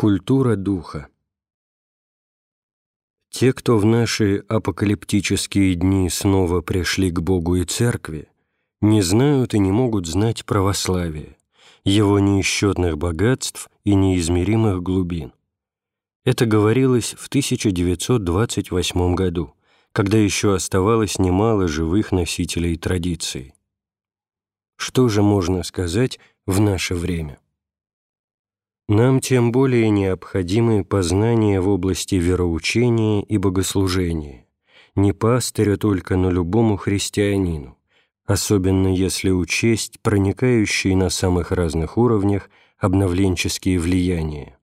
Культура духа Те, кто в наши апокалиптические дни снова пришли к Богу и Церкви, не знают и не могут знать православия, его неисчетных богатств и неизмеримых глубин. Это говорилось в 1928 году, когда еще оставалось немало живых носителей традиции. Что же можно сказать в наше время? Нам тем более необходимы познания в области вероучения и богослужения, не пастыря только, но любому христианину, особенно если учесть проникающие на самых разных уровнях обновленческие влияния.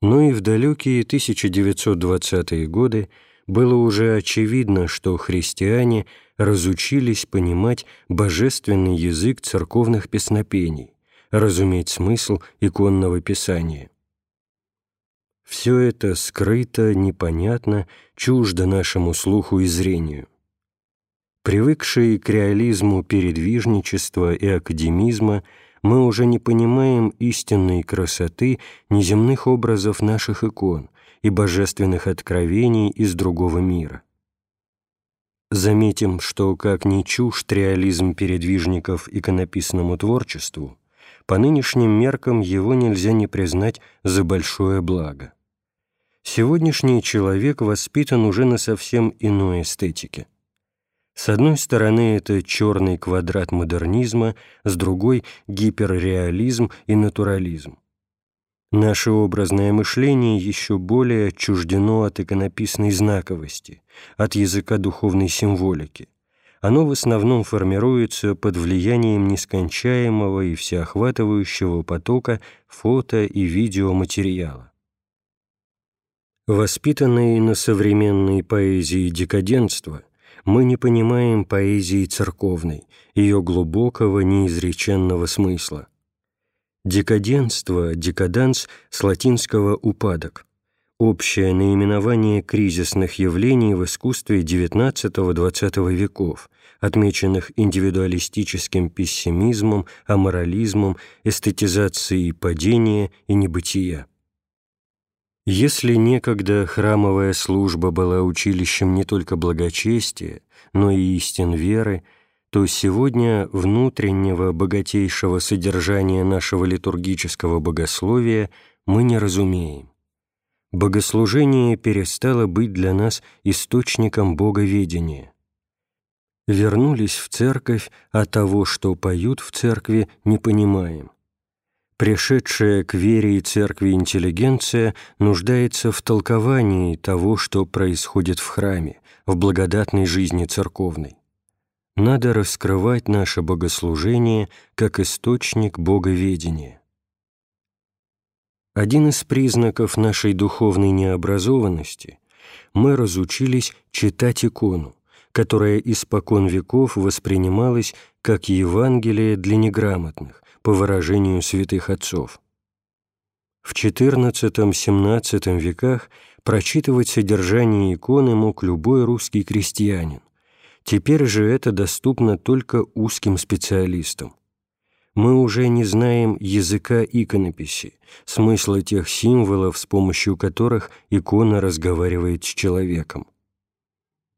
Но и в далекие 1920-е годы было уже очевидно, что христиане разучились понимать божественный язык церковных песнопений, разуметь смысл иконного писания. Все это скрыто, непонятно, чуждо нашему слуху и зрению. Привыкшие к реализму передвижничества и академизма, мы уже не понимаем истинной красоты неземных образов наших икон и божественных откровений из другого мира. Заметим, что как ни чужд реализм передвижников иконописному творчеству, по нынешним меркам его нельзя не признать за большое благо. Сегодняшний человек воспитан уже на совсем иной эстетике. С одной стороны, это черный квадрат модернизма, с другой — гиперреализм и натурализм. Наше образное мышление еще более отчуждено от иконописной знаковости, от языка духовной символики — оно в основном формируется под влиянием нескончаемого и всеохватывающего потока фото- и видеоматериала. Воспитанные на современной поэзии декаденства, мы не понимаем поэзии церковной, ее глубокого неизреченного смысла. Декаденство, декаданс с латинского «упадок», общее наименование кризисных явлений в искусстве XIX-XX веков, отмеченных индивидуалистическим пессимизмом, аморализмом, эстетизацией падения и небытия. Если некогда храмовая служба была училищем не только благочестия, но и истин веры, то сегодня внутреннего богатейшего содержания нашего литургического богословия мы не разумеем богослужение перестало быть для нас источником боговедения. Вернулись в церковь, а того, что поют в церкви, не понимаем. Пришедшая к вере и церкви интеллигенция нуждается в толковании того, что происходит в храме, в благодатной жизни церковной. Надо раскрывать наше богослужение как источник боговедения. Один из признаков нашей духовной необразованности – мы разучились читать икону, которая испокон веков воспринималась как Евангелие для неграмотных, по выражению святых отцов. В XIV-XVII веках прочитывать содержание иконы мог любой русский крестьянин. Теперь же это доступно только узким специалистам мы уже не знаем языка иконописи, смысла тех символов, с помощью которых икона разговаривает с человеком.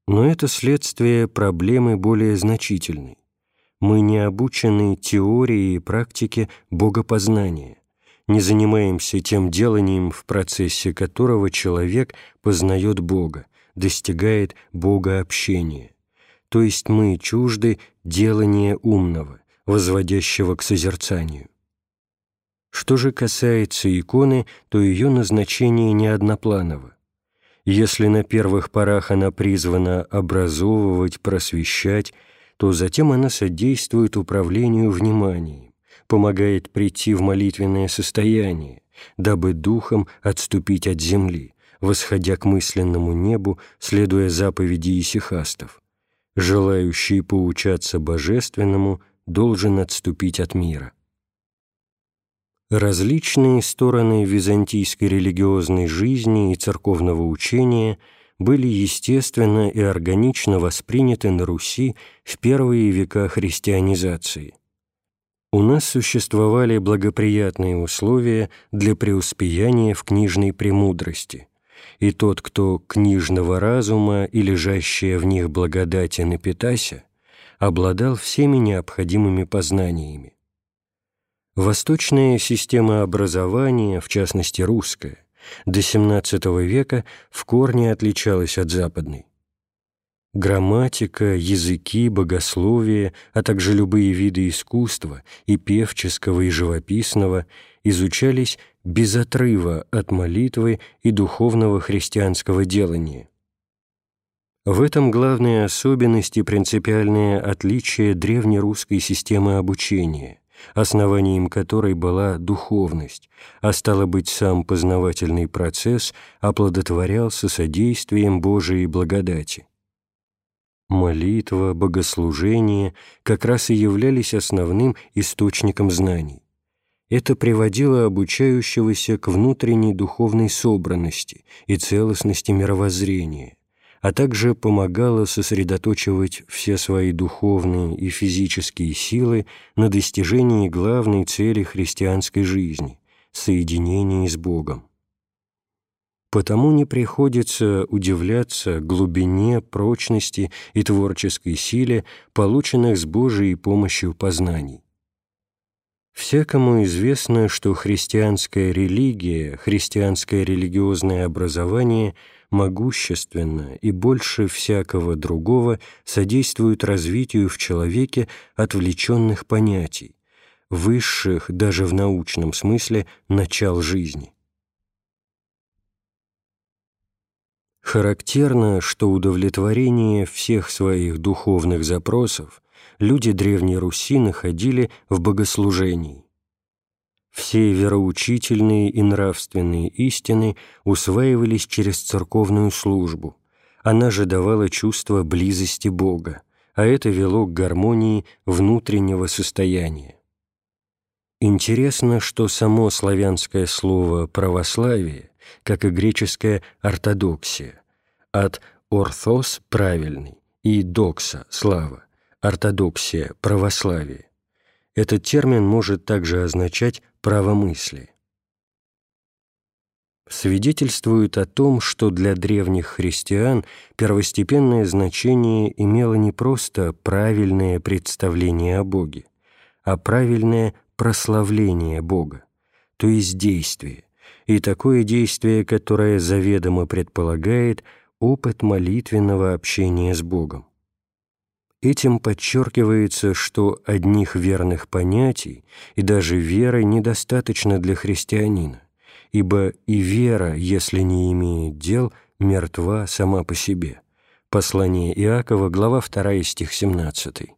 Но это следствие проблемы более значительной. Мы не обучены теории и практике богопознания, не занимаемся тем деланием, в процессе которого человек познает Бога, достигает Богообщения. То есть мы чужды делания умного, возводящего к созерцанию. Что же касается иконы, то ее назначение не однопланово. Если на первых порах она призвана образовывать, просвещать, то затем она содействует управлению вниманием, помогает прийти в молитвенное состояние, дабы духом отступить от земли, восходя к мысленному небу, следуя заповеди исихастов. Желающие поучаться божественному – должен отступить от мира. Различные стороны византийской религиозной жизни и церковного учения были естественно и органично восприняты на Руси в первые века христианизации. у нас существовали благоприятные условия для преуспеяния в книжной премудрости, и тот, кто книжного разума и лежащая в них благодати напитася, обладал всеми необходимыми познаниями. Восточная система образования, в частности русская, до XVII века в корне отличалась от западной. Грамматика, языки, богословие, а также любые виды искусства, и певческого, и живописного, изучались без отрыва от молитвы и духовного христианского делания. В этом главная особенность и принципиальное отличие древнерусской системы обучения, основанием которой была духовность, а стало быть, сам познавательный процесс оплодотворялся содействием Божией благодати. Молитва, богослужение как раз и являлись основным источником знаний. Это приводило обучающегося к внутренней духовной собранности и целостности мировоззрения, а также помогало сосредоточивать все свои духовные и физические силы на достижении главной цели христианской жизни – соединении с Богом. Потому не приходится удивляться глубине, прочности и творческой силе, полученных с Божией помощью познаний. Всякому известно, что христианская религия, христианское религиозное образование могущественно и больше всякого другого содействует развитию в человеке отвлеченных понятий, высших даже в научном смысле начал жизни. Характерно, что удовлетворение всех своих духовных запросов люди Древней Руси находили в богослужении. Все вероучительные и нравственные истины усваивались через церковную службу. Она же давала чувство близости Бога, а это вело к гармонии внутреннего состояния. Интересно, что само славянское слово «православие» как и греческая ортодоксия, от «орθос» – правильный и «докса» – слава, ортодоксия – православие. Этот термин может также означать правомыслие. Свидетельствует о том, что для древних христиан первостепенное значение имело не просто правильное представление о Боге, а правильное прославление Бога, то есть действие, и такое действие, которое заведомо предполагает опыт молитвенного общения с Богом. Этим подчеркивается, что одних верных понятий и даже веры недостаточно для христианина, ибо и вера, если не имеет дел, мертва сама по себе. Послание Иакова, глава 2, стих 17.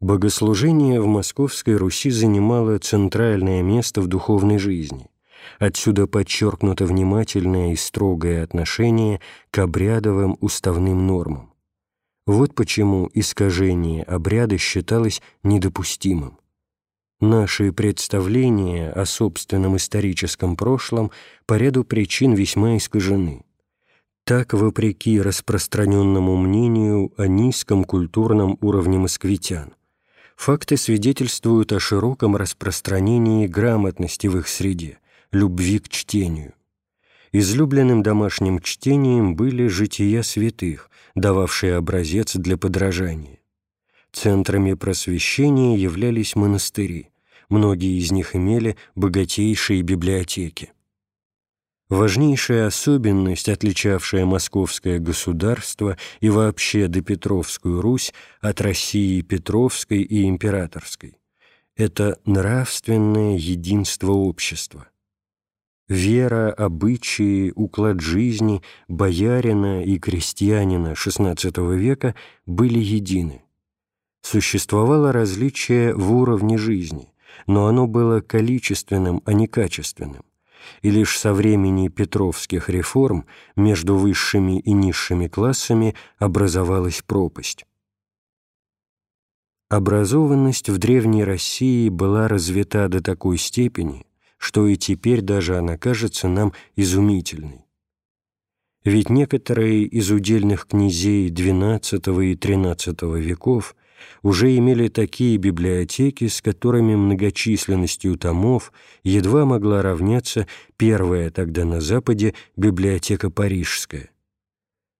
Богослужение в Московской Руси занимало центральное место в духовной жизни, Отсюда подчеркнуто внимательное и строгое отношение к обрядовым уставным нормам. Вот почему искажение обряда считалось недопустимым. Наши представления о собственном историческом прошлом по ряду причин весьма искажены. Так, вопреки распространенному мнению о низком культурном уровне москвитян, факты свидетельствуют о широком распространении грамотности в их среде, любви к чтению. Излюбленным домашним чтением были жития святых, дававшие образец для подражания. Центрами просвещения являлись монастыри, многие из них имели богатейшие библиотеки. Важнейшая особенность, отличавшая московское государство и вообще допетровскую Русь от России Петровской и Императорской, это нравственное единство общества. Вера, обычаи, уклад жизни боярина и крестьянина XVI века были едины. Существовало различие в уровне жизни, но оно было количественным, а не качественным. И лишь со времени петровских реформ между высшими и низшими классами образовалась пропасть. Образованность в Древней России была развита до такой степени – что и теперь даже она кажется нам изумительной. Ведь некоторые из удельных князей XII и XIII веков уже имели такие библиотеки, с которыми многочисленностью томов едва могла равняться первая тогда на Западе библиотека Парижская.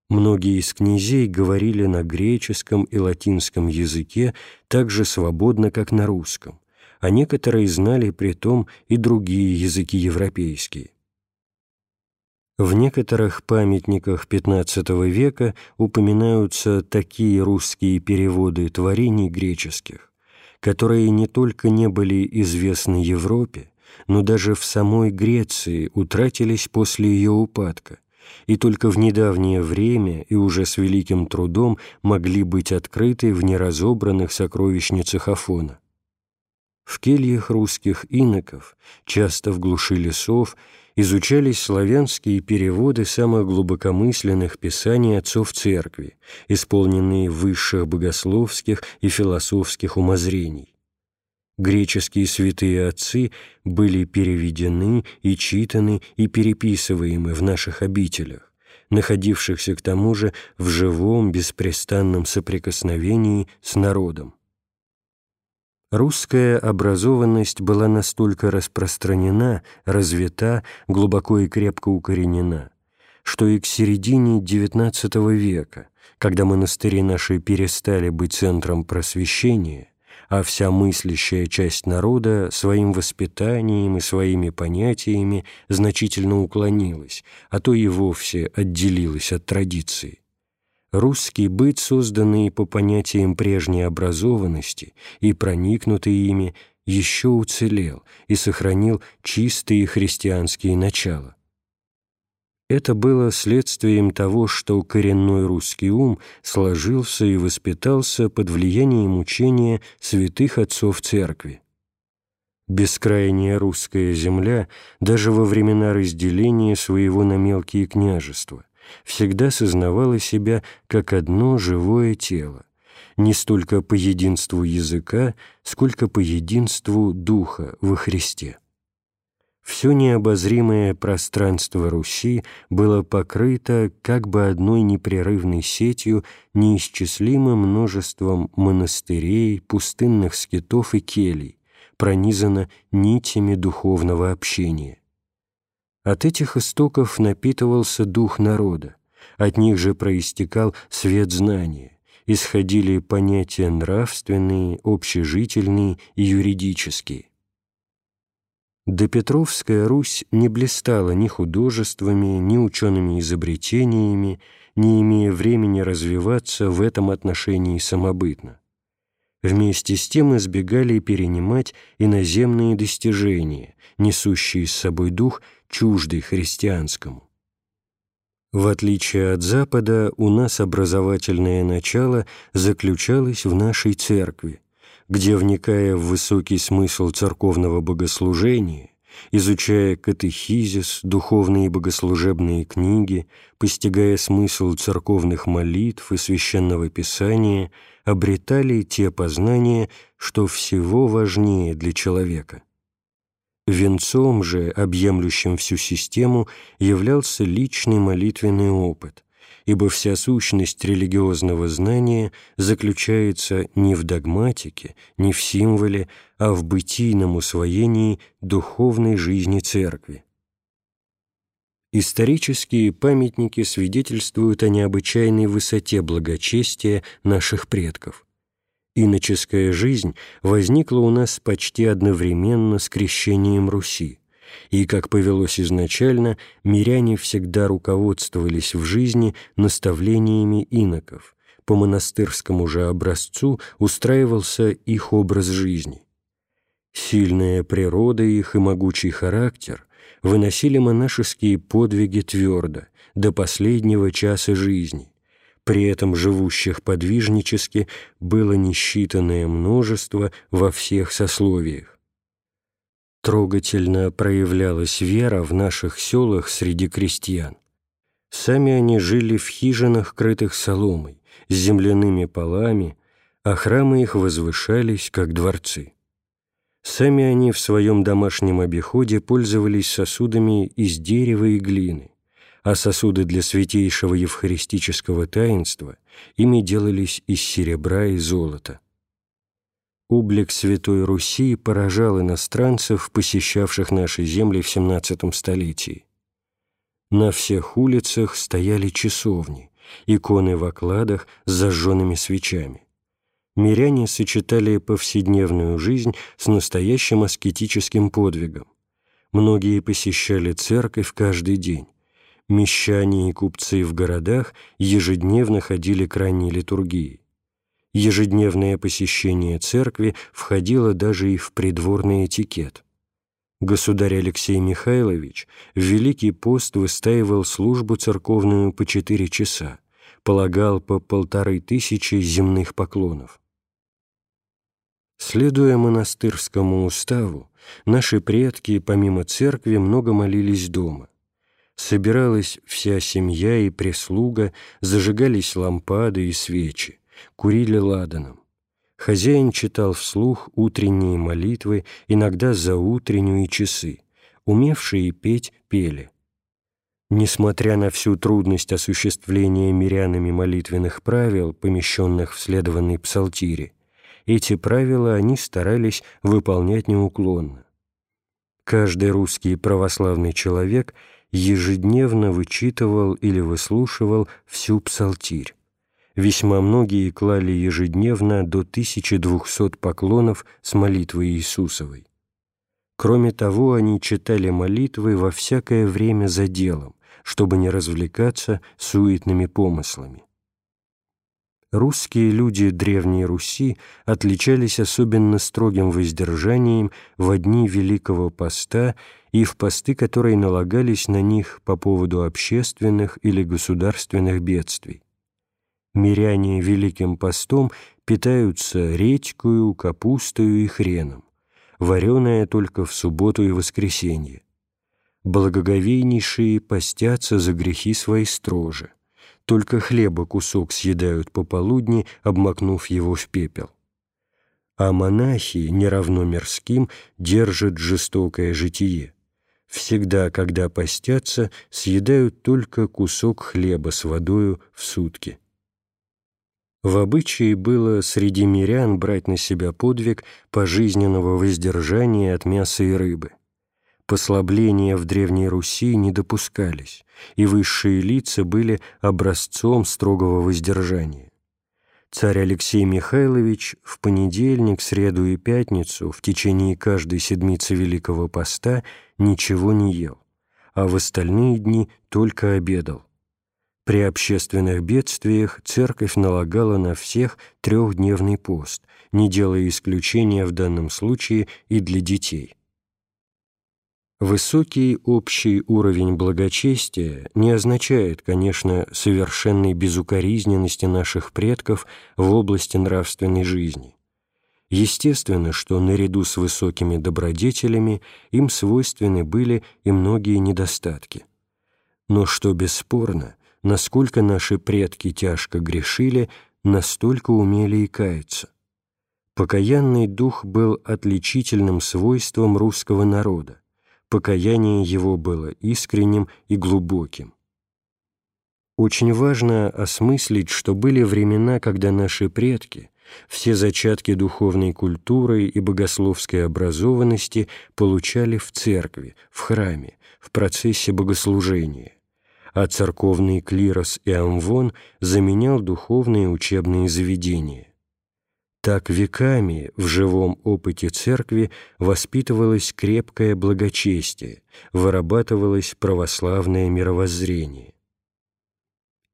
Многие из князей говорили на греческом и латинском языке так же свободно, как на русском, а некоторые знали при том и другие языки европейские. В некоторых памятниках XV века упоминаются такие русские переводы творений греческих, которые не только не были известны Европе, но даже в самой Греции утратились после ее упадка, и только в недавнее время и уже с великим трудом могли быть открыты в неразобранных сокровищницах Афона. В кельях русских иноков, часто в глуши лесов, изучались славянские переводы самых глубокомысленных писаний отцов Церкви, исполненные высших богословских и философских умозрений. Греческие святые отцы были переведены и читаны и переписываемы в наших обителях, находившихся к тому же в живом беспрестанном соприкосновении с народом. Русская образованность была настолько распространена, развита, глубоко и крепко укоренена, что и к середине XIX века, когда монастыри наши перестали быть центром просвещения, а вся мыслящая часть народа своим воспитанием и своими понятиями значительно уклонилась, а то и вовсе отделилась от традиции русский быт, созданный по понятиям прежней образованности и проникнутый ими, еще уцелел и сохранил чистые христианские начала. Это было следствием того, что коренной русский ум сложился и воспитался под влиянием учения святых отцов Церкви. Бескрайняя русская земля даже во времена разделения своего на мелкие княжества всегда сознавала себя как одно живое тело, не столько по единству языка, сколько по единству Духа во Христе. Все необозримое пространство Руси было покрыто как бы одной непрерывной сетью неисчислимым множеством монастырей, пустынных скитов и келей, пронизано нитями духовного общения. От этих истоков напитывался дух народа, от них же проистекал свет знания, исходили понятия нравственные, общежительные и юридические. Допетровская Русь не блистала ни художествами, ни учеными изобретениями, не имея времени развиваться в этом отношении самобытно. Вместе с тем избегали перенимать иноземные достижения, несущие с собой дух чуждый христианскому. В отличие от Запада, у нас образовательное начало заключалось в нашей церкви, где, вникая в высокий смысл церковного богослужения, изучая катехизис, духовные и богослужебные книги, постигая смысл церковных молитв и священного писания, обретали те познания, что всего важнее для человека – Венцом же, объемлющим всю систему, являлся личный молитвенный опыт, ибо вся сущность религиозного знания заключается не в догматике, не в символе, а в бытийном усвоении духовной жизни Церкви. Исторические памятники свидетельствуют о необычайной высоте благочестия наших предков – иноческая жизнь возникла у нас почти одновременно с крещением Руси, и, как повелось изначально, миряне всегда руководствовались в жизни наставлениями иноков, по монастырскому же образцу устраивался их образ жизни. Сильная природа их и могучий характер выносили монашеские подвиги твердо, до последнего часа жизни, при этом живущих подвижнически было несчитанное множество во всех сословиях. Трогательно проявлялась вера в наших селах среди крестьян. Сами они жили в хижинах, крытых соломой, с земляными полами, а храмы их возвышались, как дворцы. Сами они в своем домашнем обиходе пользовались сосудами из дерева и глины, а сосуды для святейшего евхаристического таинства ими делались из серебра и золота. Облик Святой Руси поражал иностранцев, посещавших наши земли в XVII столетии. На всех улицах стояли часовни, иконы в окладах с зажженными свечами. Миряне сочетали повседневную жизнь с настоящим аскетическим подвигом. Многие посещали церковь каждый день. Мещане и купцы в городах ежедневно ходили к ранней литургии. Ежедневное посещение церкви входило даже и в придворный этикет. Государь Алексей Михайлович в Великий пост выстаивал службу церковную по четыре часа, полагал по полторы тысячи земных поклонов. Следуя монастырскому уставу, наши предки, помимо церкви, много молились дома. Собиралась вся семья и прислуга, зажигались лампады и свечи, курили ладаном. Хозяин читал вслух утренние молитвы, иногда за утреннюю часы. Умевшие петь пели. Несмотря на всю трудность осуществления мирянами молитвенных правил, помещенных в следованной псалтире, эти правила они старались выполнять неуклонно. Каждый русский православный человек ежедневно вычитывал или выслушивал всю псалтирь. Весьма многие клали ежедневно до 1200 поклонов с молитвой Иисусовой. Кроме того, они читали молитвы во всякое время за делом, чтобы не развлекаться суетными помыслами. Русские люди Древней Руси отличались особенно строгим воздержанием в дни Великого Поста и в посты, которые налагались на них по поводу общественных или государственных бедствий. Миряне Великим Постом питаются редькою, капустою и хреном, вареное только в субботу и воскресенье. Благоговейнейшие постятся за грехи свои строже – только хлеба кусок съедают пополудни, обмакнув его в пепел. А монахи, неравно мирским, держат жестокое житие. Всегда, когда постятся, съедают только кусок хлеба с водою в сутки. В обычае было среди мирян брать на себя подвиг пожизненного воздержания от мяса и рыбы послабления в Древней Руси не допускались, и высшие лица были образцом строгого воздержания. Царь Алексей Михайлович в понедельник, среду и пятницу в течение каждой седмицы Великого Поста ничего не ел, а в остальные дни только обедал. При общественных бедствиях церковь налагала на всех трехдневный пост, не делая исключения в данном случае и для детей – Высокий общий уровень благочестия не означает, конечно, совершенной безукоризненности наших предков в области нравственной жизни. Естественно, что наряду с высокими добродетелями им свойственны были и многие недостатки. Но что бесспорно, насколько наши предки тяжко грешили, настолько умели и каяться. Покаянный дух был отличительным свойством русского народа покаяние его было искренним и глубоким. Очень важно осмыслить, что были времена, когда наши предки, все зачатки духовной культуры и богословской образованности получали в церкви, в храме, в процессе богослужения, а церковный клирос и амвон заменял духовные учебные заведения. Так веками в живом опыте церкви воспитывалось крепкое благочестие, вырабатывалось православное мировоззрение.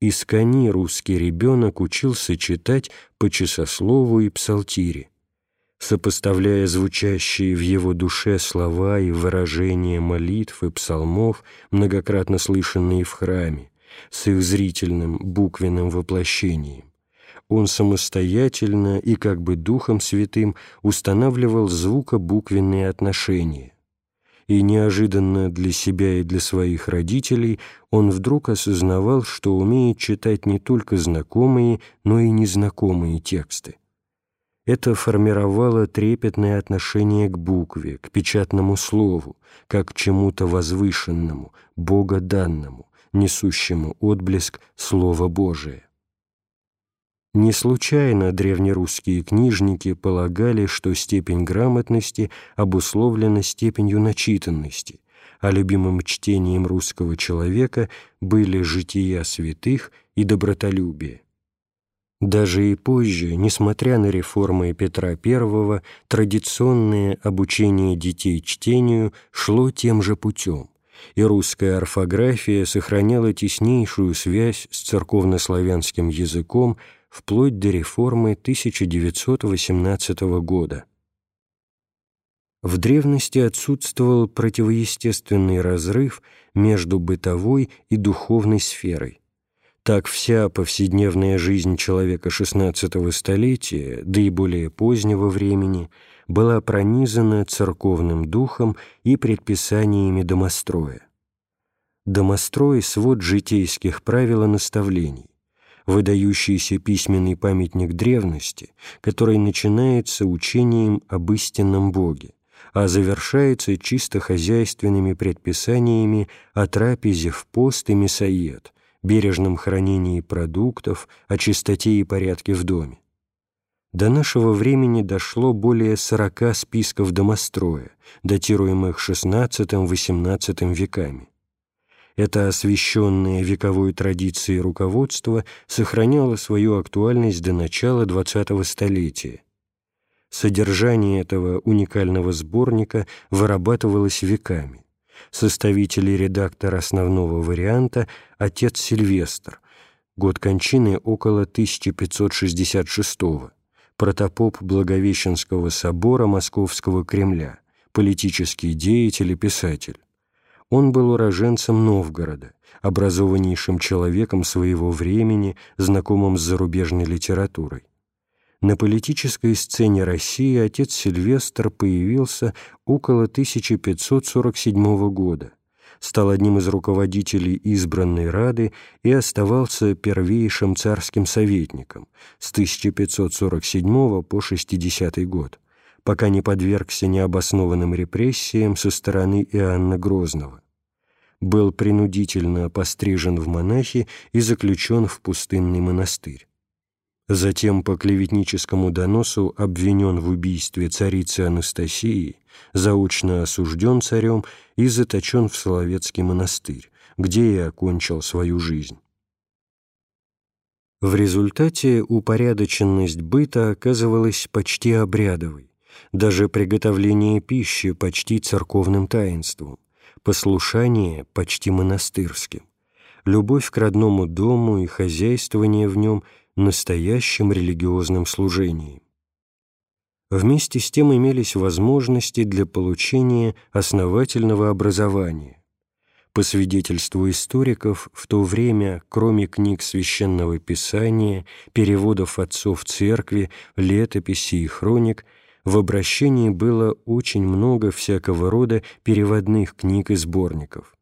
Искони русский ребенок учился читать по часослову и псалтире, сопоставляя звучащие в его душе слова и выражения молитв и псалмов, многократно слышанные в храме, с их зрительным буквенным воплощением он самостоятельно и как бы Духом Святым устанавливал звукобуквенные отношения. И неожиданно для себя и для своих родителей он вдруг осознавал, что умеет читать не только знакомые, но и незнакомые тексты. Это формировало трепетное отношение к букве, к печатному слову, как к чему-то возвышенному, богоданному, несущему отблеск Слова Божия. Не случайно древнерусские книжники полагали, что степень грамотности обусловлена степенью начитанности, а любимым чтением русского человека были жития святых и добротолюбие. Даже и позже, несмотря на реформы Петра I, традиционное обучение детей чтению шло тем же путем, и русская орфография сохраняла теснейшую связь с церковнославянским языком вплоть до реформы 1918 года. В древности отсутствовал противоестественный разрыв между бытовой и духовной сферой. Так вся повседневная жизнь человека XVI столетия, да и более позднего времени, была пронизана церковным духом и предписаниями домостроя. Домострой – свод житейских правил и наставлений, выдающийся письменный памятник древности, который начинается учением об истинном Боге, а завершается чисто хозяйственными предписаниями о трапезе в пост и мясоед, бережном хранении продуктов, о чистоте и порядке в доме. До нашего времени дошло более сорока списков домостроя, датируемых XVI-XVIII веками. Это освященное вековой традицией руководство сохраняло свою актуальность до начала XX столетия. Содержание этого уникального сборника вырабатывалось веками. Составитель и редактор основного варианта – отец Сильвестр, год кончины около 1566 -го, протопоп Благовещенского собора Московского Кремля, политический деятель и писатель. Он был уроженцем Новгорода, образованнейшим человеком своего времени, знакомым с зарубежной литературой. На политической сцене России отец Сильвестр появился около 1547 года, стал одним из руководителей избранной Рады и оставался первейшим царским советником с 1547 по 60 год пока не подвергся необоснованным репрессиям со стороны Иоанна Грозного. Был принудительно пострижен в монахи и заключен в пустынный монастырь. Затем по клеветническому доносу обвинен в убийстве царицы Анастасии, заочно осужден царем и заточен в Соловецкий монастырь, где и окончил свою жизнь. В результате упорядоченность быта оказывалась почти обрядовой даже приготовление пищи почти церковным таинством, послушание почти монастырским, любовь к родному дому и хозяйствование в нем настоящим религиозным служением. Вместе с тем имелись возможности для получения основательного образования. По свидетельству историков, в то время, кроме книг Священного Писания, переводов отцов церкви, летописей и хроник – в обращении было очень много всякого рода переводных книг и сборников.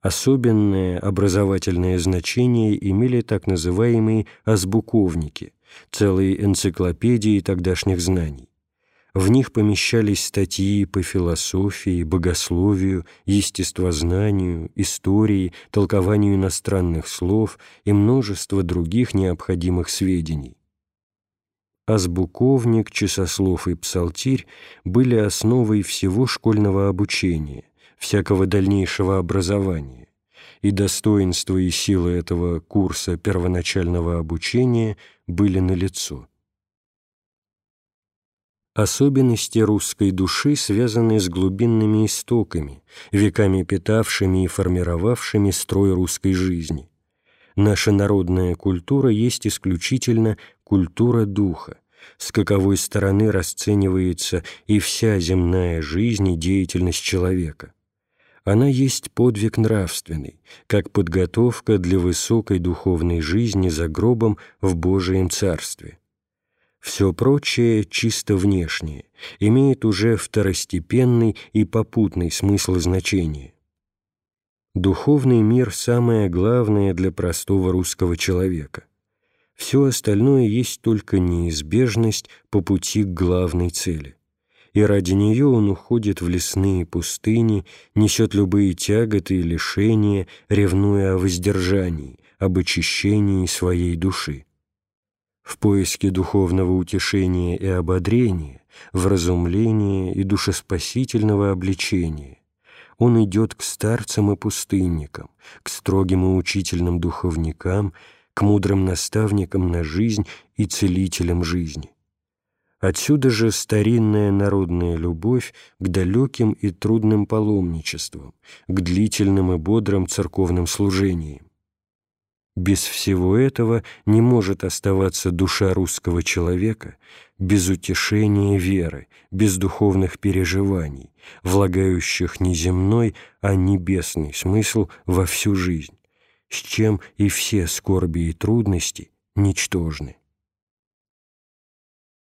Особенное образовательное значение имели так называемые азбуковники, целые энциклопедии тогдашних знаний. В них помещались статьи по философии, богословию, естествознанию, истории, толкованию иностранных слов и множество других необходимых сведений азбуковник, часослов и псалтирь были основой всего школьного обучения, всякого дальнейшего образования, и достоинство и сила этого курса первоначального обучения были налицо. Особенности русской души связаны с глубинными истоками, веками питавшими и формировавшими строй русской жизни. Наша народная культура есть исключительно культура духа, с каковой стороны расценивается и вся земная жизнь и деятельность человека. Она есть подвиг нравственный, как подготовка для высокой духовной жизни за гробом в Божием Царстве. Все прочее, чисто внешнее, имеет уже второстепенный и попутный смысл и значение. Духовный мир – самое главное для простого русского человека. Все остальное есть только неизбежность по пути к главной цели. И ради нее он уходит в лесные пустыни, несет любые тяготы и лишения, ревнуя о воздержании, об очищении своей души. в поиске духовного утешения и ободрения, в разумлении и душеспасительного обличения. Он идет к старцам и пустынникам, к строгим и учительным духовникам, к мудрым наставникам на жизнь и целителям жизни. Отсюда же старинная народная любовь к далеким и трудным паломничествам, к длительным и бодрым церковным служениям. Без всего этого не может оставаться душа русского человека без утешения веры, без духовных переживаний, влагающих не земной, а небесный смысл во всю жизнь, с чем и все скорби и трудности ничтожны.